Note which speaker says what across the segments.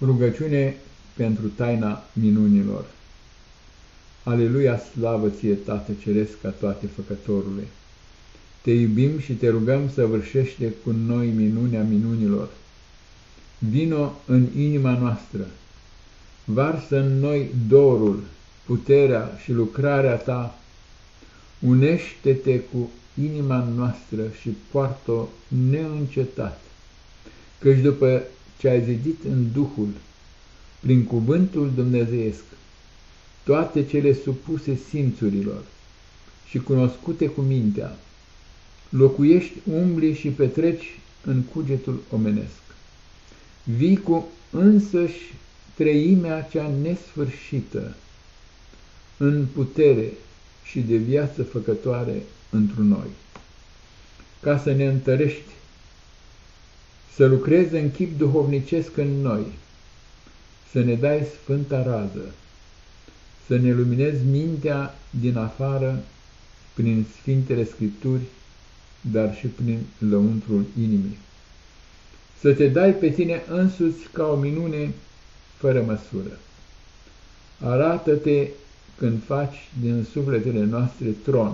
Speaker 1: Rugăciune pentru taina minunilor. Aleluia, slavă ție, Tată Ceresc, ca toate făcătorule! Te iubim și te rugăm să vârșește cu noi minunea minunilor. Vino în inima noastră, varsă în noi dorul, puterea și lucrarea ta, unește-te cu inima noastră și poartă-o neîncetat, căci după ce ai zidit în Duhul, prin cuvântul dumnezeiesc, toate cele supuse simțurilor și cunoscute cu mintea, locuiești, umbli și petreci în cugetul omenesc. Vii cu însăși treimea cea nesfârșită, în putere și de viață făcătoare întru noi, ca să ne întărești să lucreze în chip duhovnicesc în noi, să ne dai sfânta rază, să ne luminezi mintea din afară prin Sfintele Scripturi, dar și prin lăuntrul inimii. Să te dai pe tine însuți ca o minune fără măsură. Arată-te când faci din sufletele noastre tron,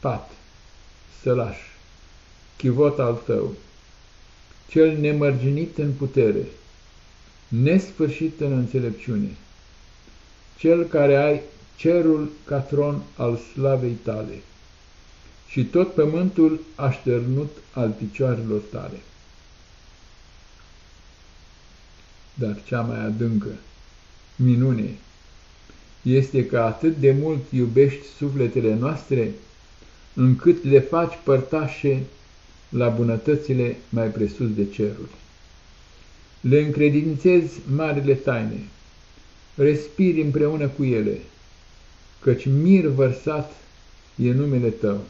Speaker 1: pat, sălaș, chivot al tău, cel nemărginit în putere, nesfârșit în înțelepciune, cel care ai cerul ca tron al slavei tale și tot pământul așternut al picioarelor tale. Dar cea mai adâncă minune este că atât de mult iubești sufletele noastre, încât le faci părtașe la bunătățile mai presus de ceruri. Le încredințezi marile taine, respiri împreună cu ele, căci mir vărsat e numele tău.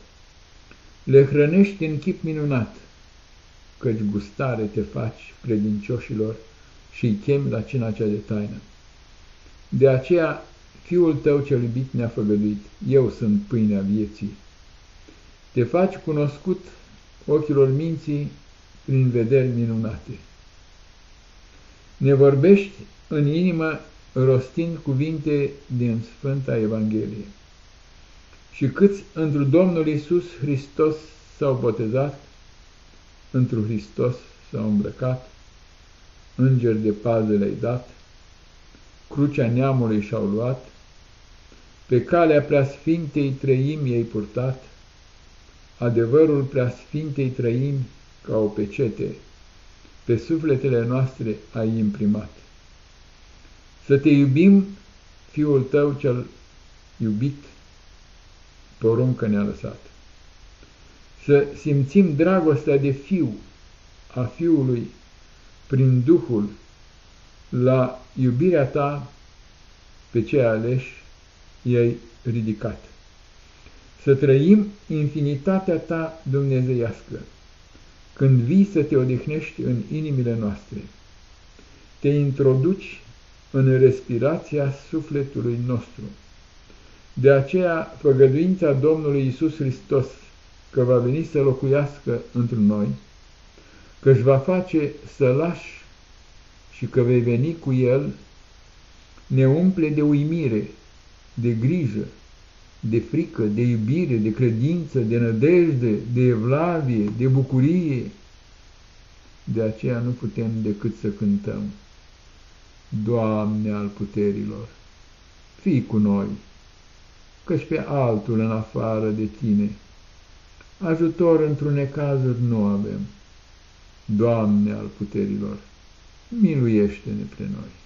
Speaker 1: Le hrănești în chip minunat, căci gustare te faci credincioșilor și îi chemi la cina cea de taină. De aceea, Fiul tău cel iubit ne-a făgăduit, eu sunt pâinea vieții. Te faci cunoscut ochilor minții prin vederi minunate. Ne vorbești în inimă rostind cuvinte din Sfânta Evanghelie. Și câți într Domnul Isus Hristos s-au botezat, într Hristos s-au îmbrăcat, îngeri de pază le-ai dat, crucea neamului și-au luat, pe calea preasfintei trăim ei purtat, adevărul preasfintei trăimi ca o pecete, pe sufletele noastre ai imprimat. Să te iubim, Fiul tău cel iubit, poruncă ne-a lăsat. Să simțim dragostea de fiu a Fiului prin Duhul la iubirea ta pe cei aleși i-ai ridicat. Să trăim infinitatea ta dumnezeiască, când vii să te odihnești în inimile noastre. Te introduci în respirația sufletului nostru. De aceea, făgăduința Domnului Isus Hristos, că va veni să locuiască într noi, că își va face să lași și că vei veni cu El, ne umple de uimire, de grijă, de frică, de iubire, de credință, de nădejde, de evlavie, de bucurie. De aceea nu putem decât să cântăm. Doamne al puterilor, fii cu noi, căci pe altul în afară de Tine, ajutor într-un necazuri nu avem. Doamne al puterilor, miluiește-ne pre noi.